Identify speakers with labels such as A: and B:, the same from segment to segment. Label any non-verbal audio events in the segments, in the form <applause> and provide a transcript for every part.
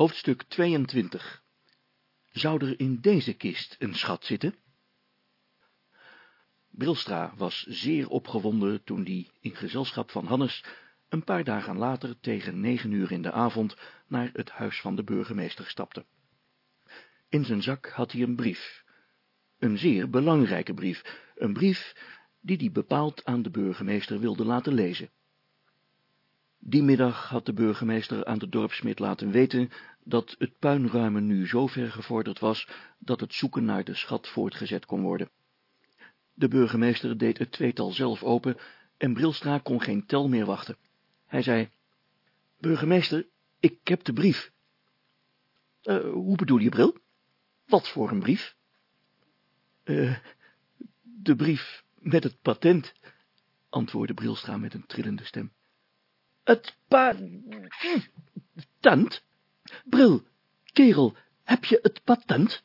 A: Hoofdstuk 22 Zou er in deze kist een schat zitten? Brilstra was zeer opgewonden toen die in gezelschap van Hannes een paar dagen later tegen negen uur in de avond naar het huis van de burgemeester stapte. In zijn zak had hij een brief, een zeer belangrijke brief, een brief die hij bepaald aan de burgemeester wilde laten lezen. Die middag had de burgemeester aan de dorpsmid laten weten dat het puinruimen nu zo ver gevorderd was, dat het zoeken naar de schat voortgezet kon worden. De burgemeester deed het tweetal zelf open en Brilstra kon geen tel meer wachten. Hij zei, burgemeester, ik heb de brief. Uh, hoe bedoel je, Bril? Wat voor een brief? Uh, de brief met het patent, antwoordde Brilstra met een trillende stem. Het patent? Bril, kerel, heb je het patent?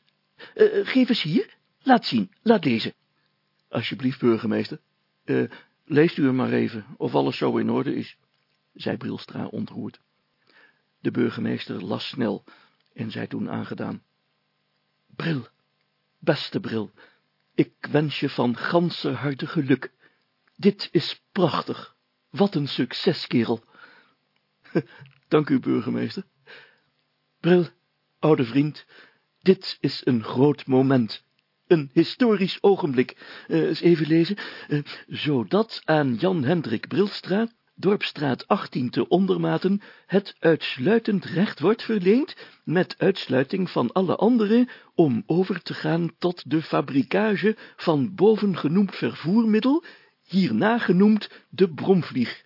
A: Uh, geef eens hier, laat zien, laat lezen. Alsjeblieft, burgemeester, uh, leest u hem maar even, of alles zo in orde is, zei Brilstra ontroerd. De burgemeester las snel en zei toen aangedaan. Bril, beste Bril, ik wens je van ganse harte geluk. Dit is prachtig. Wat een succes, kerel. <laughs> Dank u, burgemeester. Bril, oude vriend, dit is een groot moment. Een historisch ogenblik. Uh, eens even lezen. Uh, zodat aan Jan Hendrik Brilstraat, Dorpstraat 18 te Ondermaten, het uitsluitend recht wordt verleend, met uitsluiting van alle anderen, om over te gaan tot de fabrikage van bovengenoemd vervoermiddel, hierna genoemd de bromvlieg.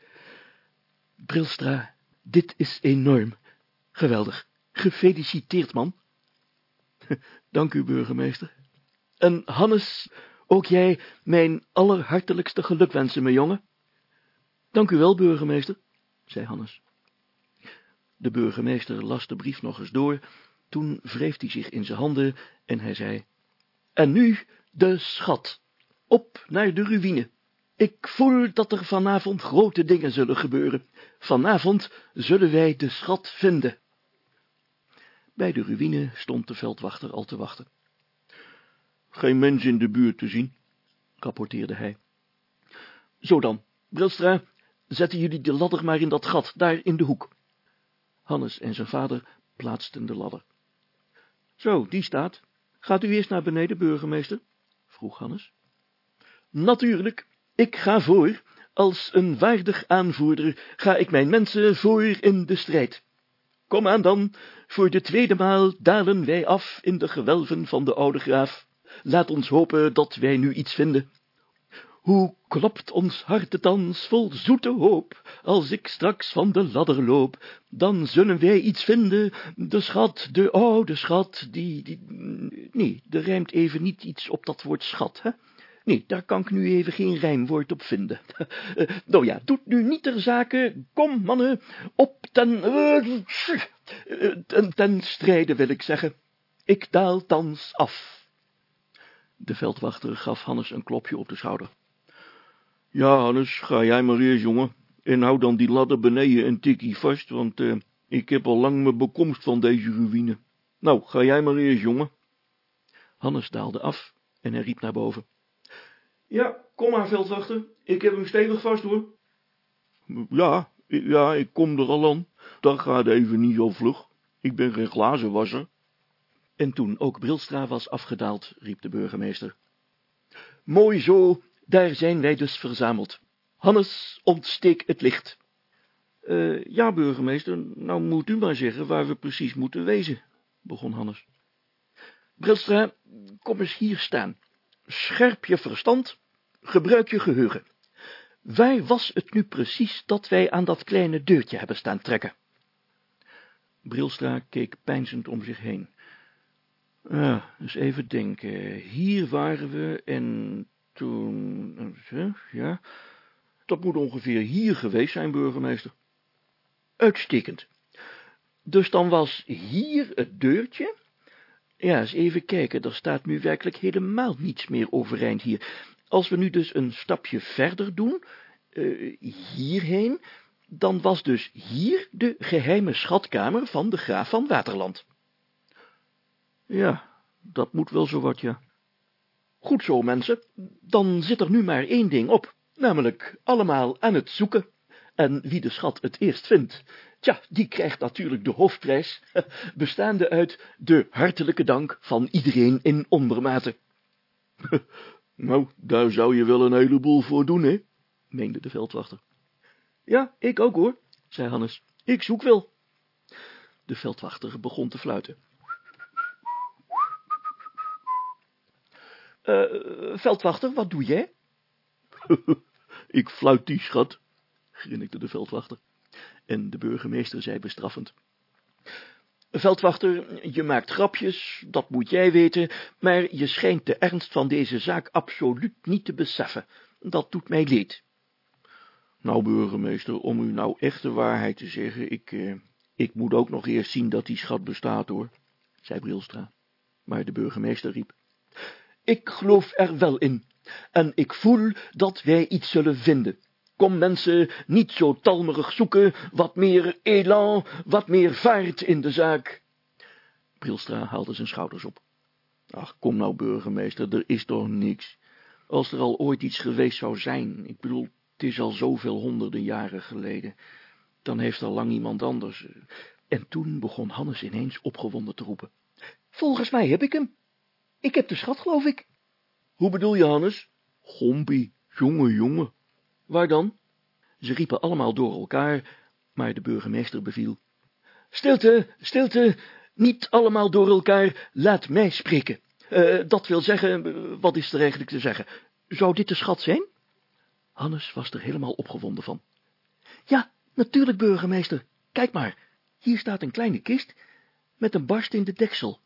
A: Brilstra, dit is enorm. Geweldig. Gefeliciteerd, man. <laughs> Dank u, burgemeester. En Hannes, ook jij mijn allerhartelijkste gelukwensen, mijn jongen. Dank u wel, burgemeester, zei Hannes. De burgemeester las de brief nog eens door, toen wreef hij zich in zijn handen en hij zei, En nu de schat, op naar de ruïne. Ik voel dat er vanavond grote dingen zullen gebeuren. Vanavond zullen wij de schat vinden. Bij de ruïne stond de veldwachter al te wachten. Geen mens in de buurt te zien, rapporteerde hij. Zo dan, Brilstra, zetten jullie de ladder maar in dat gat, daar in de hoek. Hannes en zijn vader plaatsten de ladder. Zo, die staat. Gaat u eerst naar beneden, burgemeester? vroeg Hannes. Natuurlijk, ik ga voor, als een waardig aanvoerder ga ik mijn mensen voor in de strijd. Kom aan dan, voor de tweede maal dalen wij af in de gewelven van de oude graaf. Laat ons hopen dat wij nu iets vinden. Hoe klopt ons hart thans vol zoete hoop, als ik straks van de ladder loop, dan zullen wij iets vinden, de schat, de oude schat, die, die, nee, er rijmt even niet iets op dat woord schat, hè? Nee, daar kan ik nu even geen rijmwoord op vinden. Uh, <laughs> nou ja, doet nu niet ter zake. Kom, mannen, op ten, uh, ten, ten strijde wil ik zeggen. Ik daal thans af. De veldwachter gaf Hannes een klopje op de schouder. Ja, Hannes, ga jij maar eerst, jongen, en hou dan die ladder beneden een tikkie vast, want uh, ik heb al lang mijn bekomst van deze ruïne. Nou, ga jij maar eerst, jongen. Hannes daalde af en hij riep naar boven. Ja, kom maar, veldwachter. Ik heb hem stevig vast, hoor. Ja, ja, ik kom er al aan. Dat gaat even niet zo vlug. Ik ben geen glazenwasser. En toen ook Brilstra was afgedaald, riep de burgemeester. Mooi zo, daar zijn wij dus verzameld. Hannes, ontsteek het licht. Uh, ja, burgemeester, nou moet u maar zeggen waar we precies moeten wezen, begon Hannes. Brilstra, kom eens hier staan. Scherp je verstand, gebruik je geheugen. Waar was het nu precies dat wij aan dat kleine deurtje hebben staan trekken? Brilstra keek peinzend om zich heen. Ja, eens even denken. Hier waren we en toen... Ja, dat moet ongeveer hier geweest zijn, burgemeester. Uitstekend. Dus dan was hier het deurtje ja, eens even kijken, er staat nu werkelijk helemaal niets meer overeind hier. Als we nu dus een stapje verder doen, uh, hierheen, dan was dus hier de geheime schatkamer van de graaf van Waterland. Ja, dat moet wel zo wat, ja. Goed zo, mensen, dan zit er nu maar één ding op, namelijk allemaal aan het zoeken. En wie de schat het eerst vindt, tja, die krijgt natuurlijk de hoofdprijs, <laughs> bestaande uit de hartelijke dank van iedereen in ondermate. <laughs> Nou, daar zou je wel een heleboel voor doen, hè, meende de veldwachter. Ja, ik ook hoor, zei Hannes. Ik zoek wel. De veldwachter begon te fluiten. Uh, veldwachter, wat doe jij? <laughs> ik fluit die, schat, grinnikte de veldwachter. En de burgemeester zei bestraffend. Veldwachter, je maakt grapjes, dat moet jij weten, maar je schijnt de ernst van deze zaak absoluut niet te beseffen. Dat doet mij leed. Nou, burgemeester, om u nou echt de waarheid te zeggen, ik, eh, ik moet ook nog eerst zien dat die schat bestaat, hoor, zei Brilstra. Maar de burgemeester riep, ik geloof er wel in, en ik voel dat wij iets zullen vinden. Kom mensen, niet zo talmerig zoeken, wat meer elan, wat meer vaart in de zaak. Brilstra haalde zijn schouders op. Ach, kom nou, burgemeester, er is toch niks. Als er al ooit iets geweest zou zijn, ik bedoel, het is al zoveel honderden jaren geleden, dan heeft al lang iemand anders. En toen begon Hannes ineens opgewonden te roepen. Volgens mij heb ik hem. Ik heb de schat, geloof ik. Hoe bedoel je, Hannes? Gompie, jonge jongen. Waar dan? Ze riepen allemaal door elkaar, maar de burgemeester beviel. Stilte, stilte, niet allemaal door elkaar, laat mij spreken. Uh, dat wil zeggen, wat is er eigenlijk te zeggen? Zou dit de schat zijn? Hannes was er helemaal opgewonden van. Ja, natuurlijk, burgemeester. Kijk maar, hier staat een kleine kist met een barst in de deksel.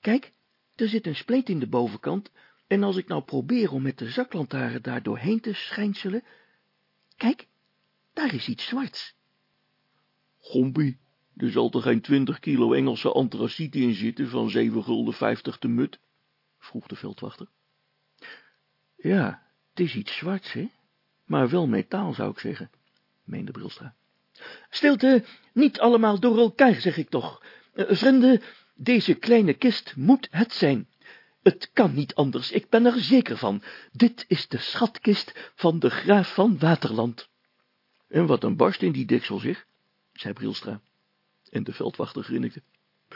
A: Kijk, er zit een spleet in de bovenkant, en als ik nou probeer om met de zaklantaarn daar doorheen te schijnselen, kijk, daar is iets zwarts. Gompie, er zal toch geen twintig kilo Engelse antraciet in zitten van zeven gulden vijftig te mut? vroeg de veldwachter. Ja, het is iets zwarts, hè? Maar wel metaal, zou ik zeggen, meende Brilstra. Stilte, niet allemaal door elkaar, zeg ik toch. Uh, vrienden, deze kleine kist moet het zijn. Het kan niet anders, ik ben er zeker van. Dit is de schatkist van de graaf van Waterland. En wat een barst in die deksel, zeg, zei Brilstra. En de veldwachter grinnikte.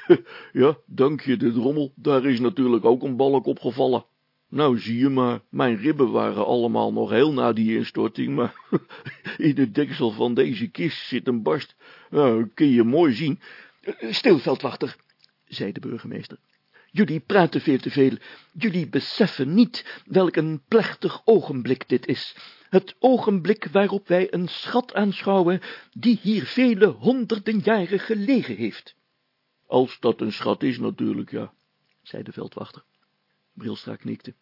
A: <laughs> Ja, dank je de drommel, daar is natuurlijk ook een balk opgevallen. Nou, zie je maar, mijn ribben waren allemaal nog heel na die instorting, maar <laughs> in het deksel van deze kist zit een barst. Nou, kun je mooi zien. Stil, veldwachter, zei de burgemeester. Jullie praten veel te veel. Jullie beseffen niet welk een plechtig ogenblik dit is. Het ogenblik waarop wij een schat aanschouwen, die hier vele honderden jaren gelegen heeft. Als dat een schat is, natuurlijk, ja, zei de veldwachter. Brilstra knikte.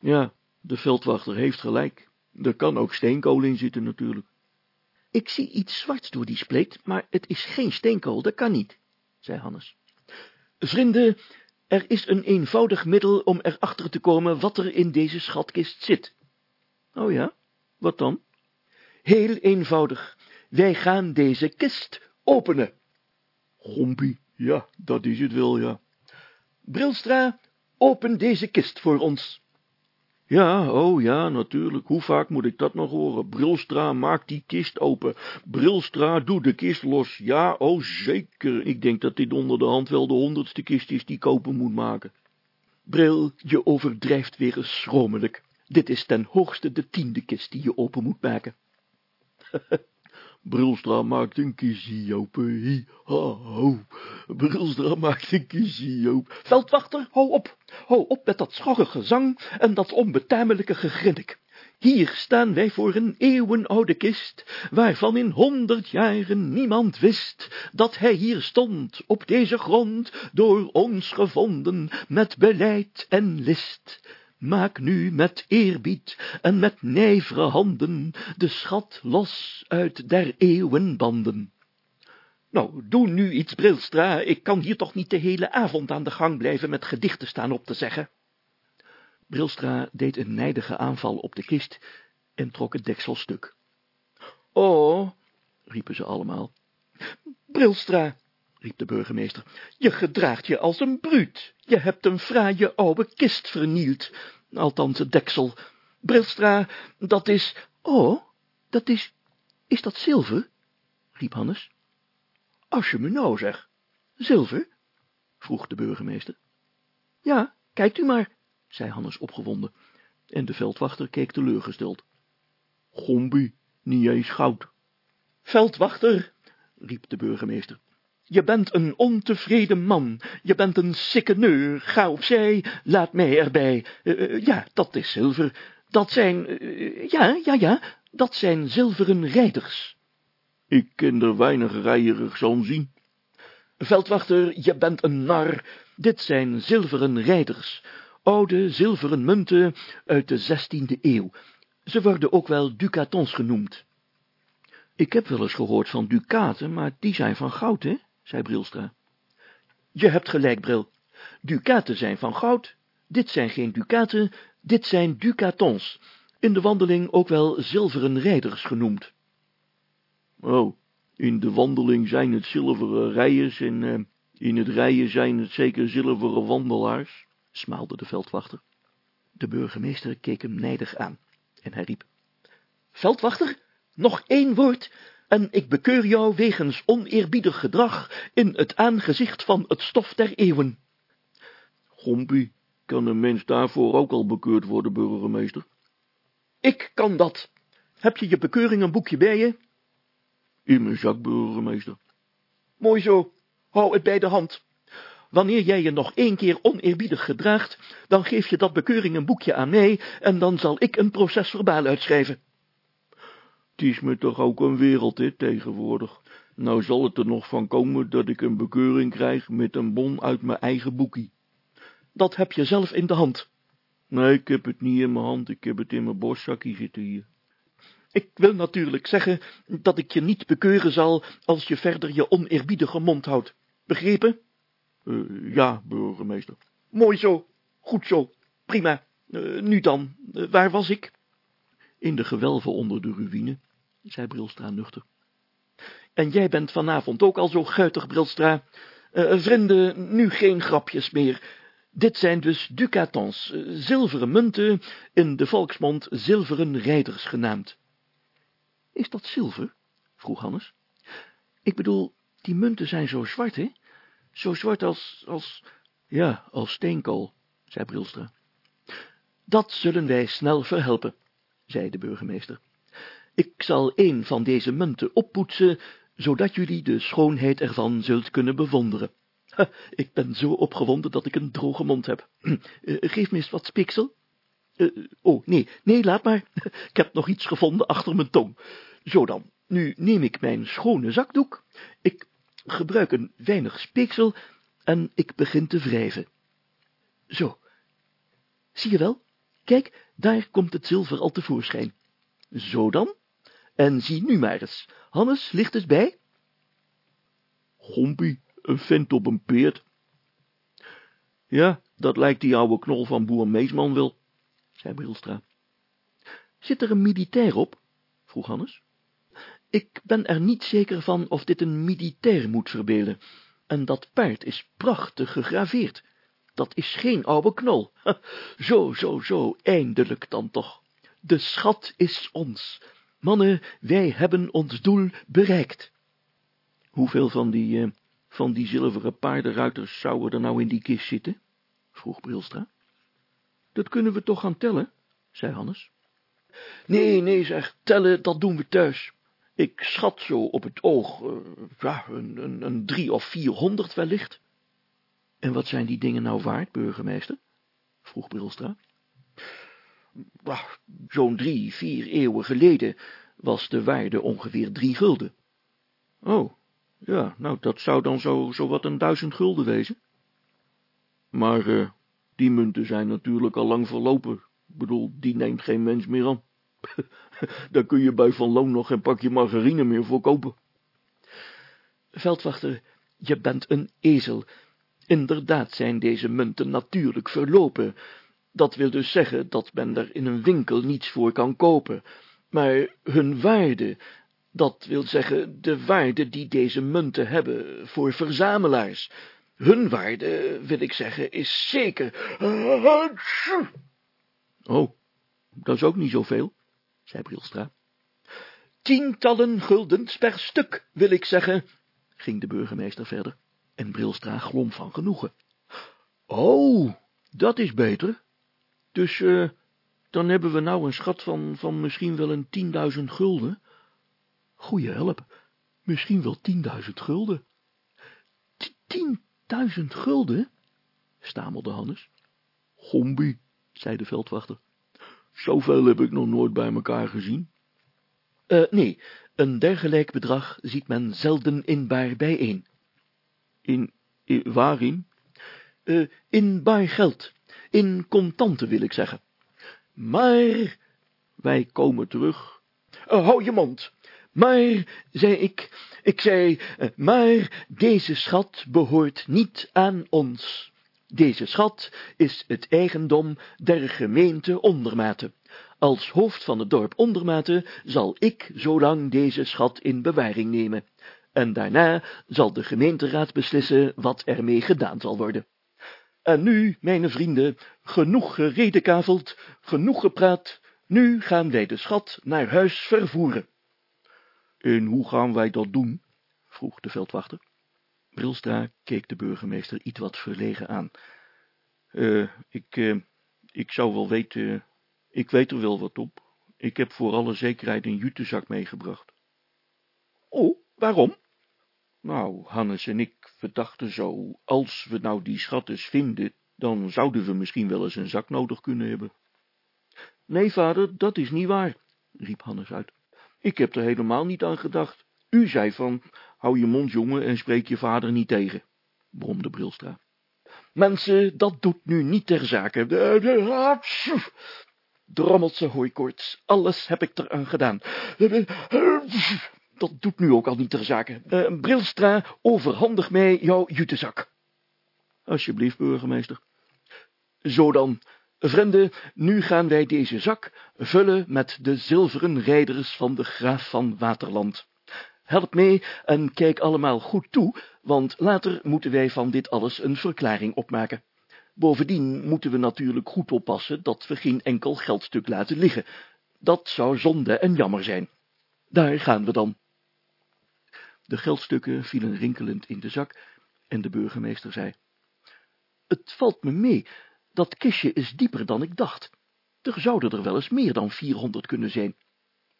A: Ja, de veldwachter heeft gelijk. Er kan ook steenkool in zitten, natuurlijk. Ik zie iets zwarts door die spleet, maar het is geen steenkool, dat kan niet, zei Hannes. Vrienden, er is een eenvoudig middel om erachter te komen wat er in deze schatkist zit. Oh ja, wat dan? Heel eenvoudig. Wij gaan deze kist openen. Gompie, ja, dat is het wel, ja. Brilstra, open deze kist voor ons. Ja, oh ja, natuurlijk. Hoe vaak moet ik dat nog horen? Brilstra, maak die kist open. Brilstra, doe de kist los. Ja, oh zeker. Ik denk dat dit onder de hand wel de honderdste kist is die ik open moet maken. Bril, je overdrijft weer eens schromelijk. Dit is ten hoogste de tiende kist die je open moet maken. <laughs> Brilstra maakt een open, hi, ha, ho. Brilstra maakt een open. Veldwachter, hou op, hou op met dat schorre gezang en dat onbetamelijke gegrinnik. Hier staan wij voor een eeuwenoude kist, waarvan in honderd jaren niemand wist, dat hij hier stond, op deze grond, door ons gevonden, met beleid en list. Maak nu met eerbied en met nijvere handen de schat los uit der eeuwen banden. Nou, doe nu iets, Brilstra, ik kan hier toch niet de hele avond aan de gang blijven met gedichten staan op te zeggen. Brilstra deed een nijdige aanval op de kist en trok het deksel stuk. Oh, riepen ze allemaal. Brilstra, riep de burgemeester, je gedraagt je als een bruut. Je hebt een fraaie oude kist vernield, althans het deksel. Brilstra, dat is... Oh, dat is... Is dat zilver? riep Hannes. Als je me nou zegt. Zilver? vroeg de burgemeester. Ja, kijkt u maar, zei Hannes opgewonden, en de veldwachter keek teleurgesteld. Gombi, niet eens goud. Veldwachter, riep de burgemeester, je bent een ontevreden man, je bent een sikkeneur, ga opzij, laat mij erbij. Uh, ja, dat is zilver, dat zijn, uh, ja, ja, ja, dat zijn zilveren rijders. Ik ken er weinig rijerig aan zien. Veldwachter, je bent een nar, dit zijn zilveren rijders, oude zilveren munten uit de zestiende eeuw. Ze worden ook wel ducatons genoemd. Ik heb wel eens gehoord van ducaten, maar die zijn van goud, hè? Zei Brilstra. Je hebt gelijk, Bril. Ducaten zijn van goud. Dit zijn geen ducaten, dit zijn ducatons. In de wandeling ook wel zilveren rijders genoemd. Oh, in de wandeling zijn het zilveren rijders en uh, in het rijden zijn het zeker zilveren wandelaars, smaalde de veldwachter. De burgemeester keek hem nijdig aan en hij riep, Veldwachter, nog één woord, en ik bekeur jou wegens oneerbiedig gedrag in het aangezicht van het stof der eeuwen. Gompie, kan een mens daarvoor ook al bekeurd worden, burgemeester? Ik kan dat. Heb je je bekeuring een boekje bij je? In mijn zak, burgemeester. Mooi zo, hou het bij de hand. Wanneer jij je nog één keer oneerbiedig gedraagt, dan geef je dat bekeuring een boekje aan mij, en dan zal ik een procesverbaal uitschrijven. Het is me toch ook een wereld, hè, tegenwoordig. Nou zal het er nog van komen dat ik een bekeuring krijg met een bon uit mijn eigen boekie. Dat heb je zelf in de hand. Nee, ik heb het niet in mijn hand, ik heb het in mijn borstzakje zitten hier. Ik wil natuurlijk zeggen dat ik je niet bekeuren zal als je verder je oneerbiedige mond houdt. Begrepen? Uh, ja, burgemeester. Mooi zo, goed zo, prima. Uh, nu dan, uh, waar was ik? In de gewelven onder de ruïne, zei Brilstra nuchter. En jij bent vanavond ook al zo guitig, Brilstra. vrienden, nu geen grapjes meer. Dit zijn dus ducatons, zilveren munten, in de volksmond zilveren rijders genaamd. Is dat zilver? vroeg Hannes. Ik bedoel, die munten zijn zo zwart, hè? Zo zwart als, als... Ja, als steenkool, zei Brilstra. Dat zullen wij snel verhelpen, zei de burgemeester. Ik zal een van deze munten oppoetsen, zodat jullie de schoonheid ervan zult kunnen bewonderen. ik ben zo opgewonden dat ik een droge mond heb. <clears throat> Eh, geef me eens wat spiksel. Uh, oh, nee, nee, laat maar. <laughs> ik heb nog iets gevonden achter mijn tong. Zo dan, nu neem ik mijn schone zakdoek, ik gebruik een weinig speeksel en ik begin te wrijven. Zo, zie je wel? Kijk, daar komt het zilver al tevoorschijn. Zo dan, en zie nu maar eens, Hannes, ligt het bij? Gompie, een vent op een peert. Ja, dat lijkt die oude knol van boer Meesman wel, zei Brilstra. Zit er een militair op? vroeg Hannes. Ik ben er niet zeker van of dit een militair moet verbeelden. En dat paard is prachtig gegraveerd. Dat is geen oude knol. <laughs> Zo, zo, zo, eindelijk dan toch. De schat is ons. Mannen, wij hebben ons doel bereikt. Hoeveel van die, uh, van die zilveren paardenruiters zouden er nou in die kist zitten? vroeg Brilstra. Dat kunnen we toch gaan tellen, zei Hannes. Nee, nee, zeg, tellen, dat doen we thuis. Ik schat zo op het oog, uh, ja, een, een, een drie of vierhonderd wellicht. En wat zijn die dingen nou waard, burgemeester? vroeg Brilstra. Zo'n drie, vier eeuwen geleden was de waarde ongeveer drie gulden. Oh, ja, nou, dat zou dan zo, zo wat een duizend gulden wezen. Maar uh, die munten zijn natuurlijk al lang verlopen. Ik bedoel, die neemt geen mens meer aan. <laughs> Daar kun je bij Van Loon nog geen pakje margarine meer voor kopen. Veldwachter, je bent een ezel. Inderdaad zijn deze munten natuurlijk verlopen. Dat wil dus zeggen dat men er in een winkel niets voor kan kopen. Maar hun waarde, Dat wil zeggen, de waarde die deze munten hebben voor verzamelaars. Hun waarde, wil ik zeggen, is zeker... <laughs> Oh, dat is ook niet zoveel, zei Brilstra. Tientallen guldens per stuk, wil ik zeggen, ging de burgemeester verder, en Brilstra glom van genoegen. Oh, dat is beter. Dus, uh, dan hebben we nou een schat van, van misschien wel een tienduizend gulden. Goeie help, misschien wel tienduizend gulden. Tienduizend gulden? stamelde Hannes. Gombi, zei de veldwachter. Zoveel heb ik nog nooit bij elkaar gezien. Uh, nee, een dergelijk bedrag ziet men zelden inbaar bijeen. In, in waarin? In baar geld, in contanten wil ik zeggen. Maar, wij komen terug. Uh, hou je mond. Maar, zei ik, ik zei, uh, maar deze schat behoort niet aan ons. Deze schat is het eigendom der gemeente Ondermaten. Als hoofd van het dorp Ondermaten zal ik zolang deze schat in bewaring nemen. En daarna zal de gemeenteraad beslissen wat ermee gedaan zal worden. En nu, mijn vrienden, genoeg geredekaveld, genoeg gepraat, nu gaan wij de schat naar huis vervoeren. En hoe gaan wij dat doen? vroeg de veldwachter. Brilstra keek de burgemeester iets wat verlegen aan. Uh, ik, uh, ik zou wel weten, ik weet er wel wat op. Ik heb voor alle zekerheid een jutezak meegebracht. Oh, waarom? Nou, Hannes en ik verdachten zo, als we nou die schat eens vinden, dan zouden we misschien wel eens een zak nodig kunnen hebben. Nee, vader, dat is niet waar, riep Hannes uit. Ik heb er helemaal niet aan gedacht. U zei van, hou je mond, jongen, en spreek je vader niet tegen, bromde Brilstra. Mensen, dat doet nu niet ter zake. Drommelse hooikoorts, alles heb ik eraan gedaan. Dat doet nu ook al niet ter zake. Uh, Brilstra, overhandig mij jouw jutezak. Alsjeblieft, burgemeester. Zo dan, vrienden, nu gaan wij deze zak vullen met de zilveren rijders van de graaf van Waterland. Help mee en kijk allemaal goed toe, want later moeten wij van dit alles een verklaring opmaken. Bovendien moeten we natuurlijk goed oppassen dat we geen enkel geldstuk laten liggen. Dat zou zonde en jammer zijn. Daar gaan we dan. De geldstukken vielen rinkelend in de zak en de burgemeester zei, Het valt me mee, dat kistje is dieper dan ik dacht. Er zouden er wel eens meer dan vierhonderd kunnen zijn.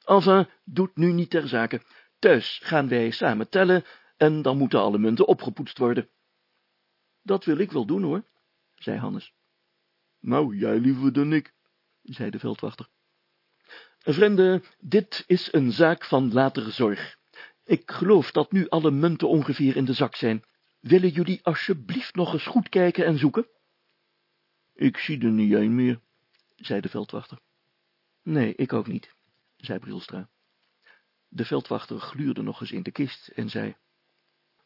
A: Enfin, doet nu niet ter zake. Thuis gaan wij samen tellen en dan moeten alle munten opgepoetst worden. Dat wil ik wel doen, hoor, zei Hannes. Nou, jij liever dan ik, zei de veldwachter. Vrienden, dit is een zaak van latere zorg. Ik geloof dat nu alle munten ongeveer in de zak zijn. Willen jullie alsjeblieft nog eens goed kijken en zoeken? Ik zie er niet een meer, zei de veldwachter. Nee, ik ook niet, zei Brilstra. De veldwachter gluurde nog eens in de kist en zei,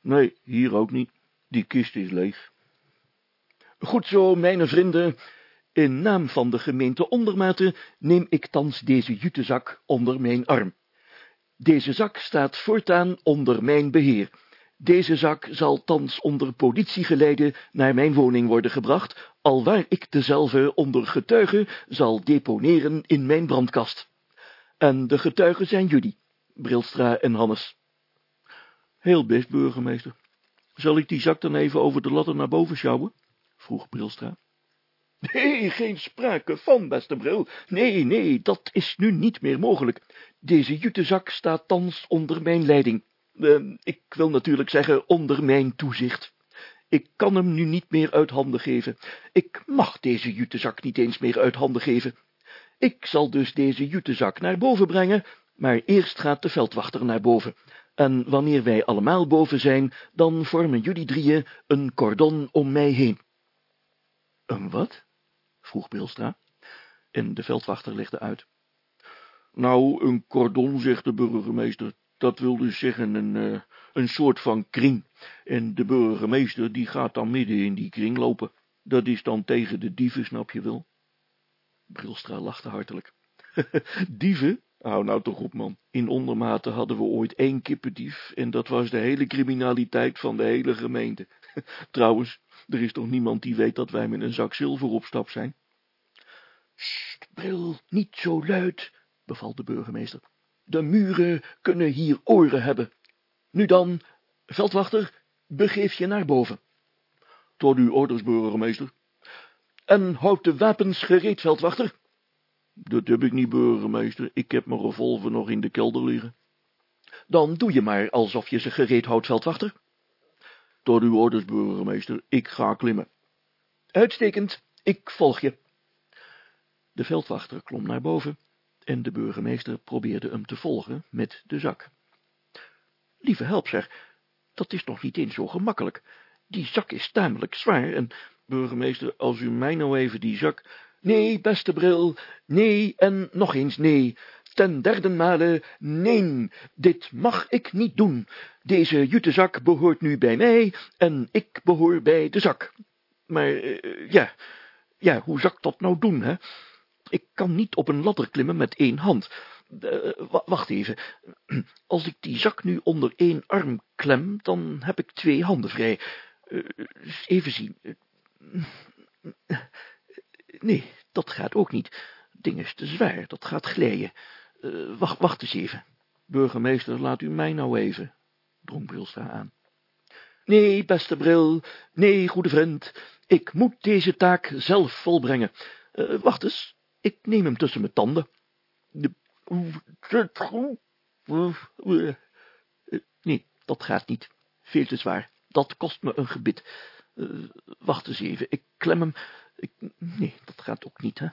A: Nee, hier ook niet, die kist is leeg. Goed zo, mijn vrienden, in naam van de gemeente Ondermaten neem ik thans deze jutezak onder mijn arm. Deze zak staat voortaan onder mijn beheer. Deze zak zal thans onder politiegeleide naar mijn woning worden gebracht, alwaar ik dezelfde onder getuigen zal deponeren in mijn brandkast. En de getuigen zijn jullie, Brilstra en Hannes. Heel best, burgemeester. Zal ik die zak dan even over de ladder naar boven sjouwen? vroeg Brilstra. Nee, geen sprake van, beste Bril. Nee, nee, dat is nu niet meer mogelijk. Deze jutezak staat thans onder mijn leiding. Uh, ik wil natuurlijk zeggen onder mijn toezicht. Ik kan hem nu niet meer uit handen geven. Ik mag deze jutezak niet eens meer uit handen geven. Ik zal dus deze jutezak naar boven brengen, maar eerst gaat de veldwachter naar boven. En wanneer wij allemaal boven zijn, dan vormen jullie drieën een cordon om mij heen. Een wat? Vroeg Bilstra, en de veldwachter legde uit. Nou, een cordon, zegt de burgemeester, dat wil dus zeggen een, uh, een soort van kring. En de burgemeester, die gaat dan midden in die kring lopen. Dat is dan tegen de dieven, snap je wel? Brilstra lachte hartelijk. <laughs> dieven? Hou nou toch op, man. In ondermate hadden we ooit één kippendief en dat was de hele criminaliteit van de hele gemeente. <laughs> Trouwens, er is toch niemand die weet dat wij met een zak zilver op stap zijn? Sst, Bril, niet zo luid, beval de burgemeester. De muren kunnen hier oren hebben. Nu dan, veldwachter, begeef je naar boven. Tot uw orders, burgemeester. En houd de wapens gereed, veldwachter. Dat heb ik niet, burgemeester. Ik heb mijn revolver nog in de kelder liggen. Dan doe je maar alsof je ze gereed houdt, veldwachter. Tot uw orders, burgemeester. Ik ga klimmen. Uitstekend, ik volg je. De veldwachter klom naar boven en de burgemeester probeerde hem te volgen met de zak. Lieve help, zeg, dat is nog niet eens zo gemakkelijk. Die zak is tamelijk zwaar en, burgemeester, als u mij nou even die zak... Nee, beste bril, nee en nog eens nee. Ten derde male, nee, dit mag ik niet doen. Deze jutezak behoort nu bij mij en ik behoor bij de zak. Maar, uh, ja, ja, hoe ik dat nou doen, hè? Ik kan niet op een ladder klimmen met één hand. Uh, wacht even. <clears throat> Als ik die zak nu onder één arm klem, dan heb ik twee handen vrij. Even zien. Nee, dat gaat ook niet. Ding is te zwaar, dat gaat glijden. Uh, wacht, wacht eens even. Burgemeester, laat u mij nou even, drong Brilstra aan. Nee, beste Bril, nee, goede vriend, ik moet deze taak zelf volbrengen. Uh, wacht eens, ik neem hem tussen mijn tanden. Nee, dat gaat niet. Veel te zwaar. Dat kost me een gebit. Uh, wacht eens even, ik klem hem... Ik, nee, dat gaat ook niet, hè.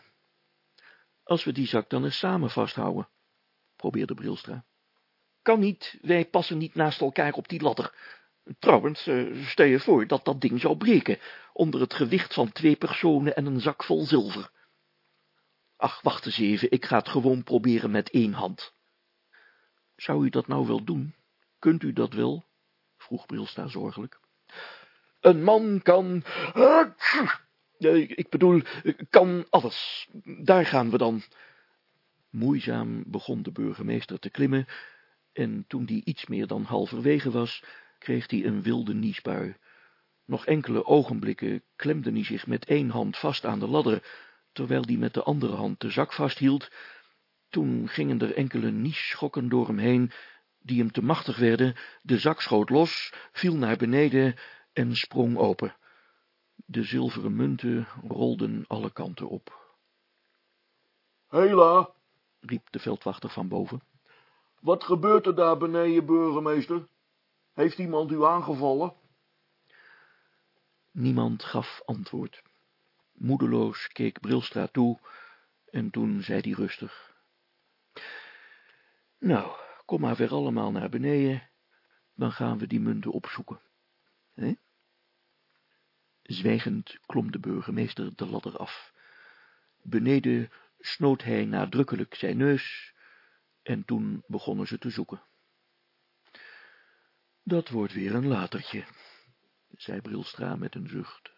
A: Als we die zak dan eens samen vasthouden, probeerde Brilstra. Kan niet, wij passen niet naast elkaar op die ladder. Trouwens, uh, stel je voor dat dat ding zou breken, onder het gewicht van twee personen en een zak vol zilver. Ach, wacht eens even, ik ga het gewoon proberen met één hand. Zou u dat nou wel doen? Kunt u dat wel? vroeg Brilsta zorgelijk. Een man kan... Ik bedoel, kan alles. Daar gaan we dan. Moeizaam begon de burgemeester te klimmen, en toen die iets meer dan halverwege was, kreeg hij een wilde niesbui. Nog enkele ogenblikken klemde hij zich met één hand vast aan de ladder, terwijl hij met de andere hand de zak vasthield. Toen gingen er enkele niesschokken door hem heen, die hem te machtig werden, de zak schoot los, viel naar beneden en sprong open. De zilveren munten rolden alle kanten op. Hela, riep de veldwachter van boven. Wat gebeurt er daar beneden, burgemeester? Heeft iemand u aangevallen? Niemand gaf antwoord. Moedeloos keek Brilstra toe, en toen zei hij rustig. Nou, kom maar weer allemaal naar beneden, dan gaan we die munten opzoeken. Hè? Zwijgend klom de burgemeester de ladder af. Beneden snoot hij nadrukkelijk zijn neus, en toen begonnen ze te zoeken. Dat wordt weer een latertje, zei Brilstra met een zucht.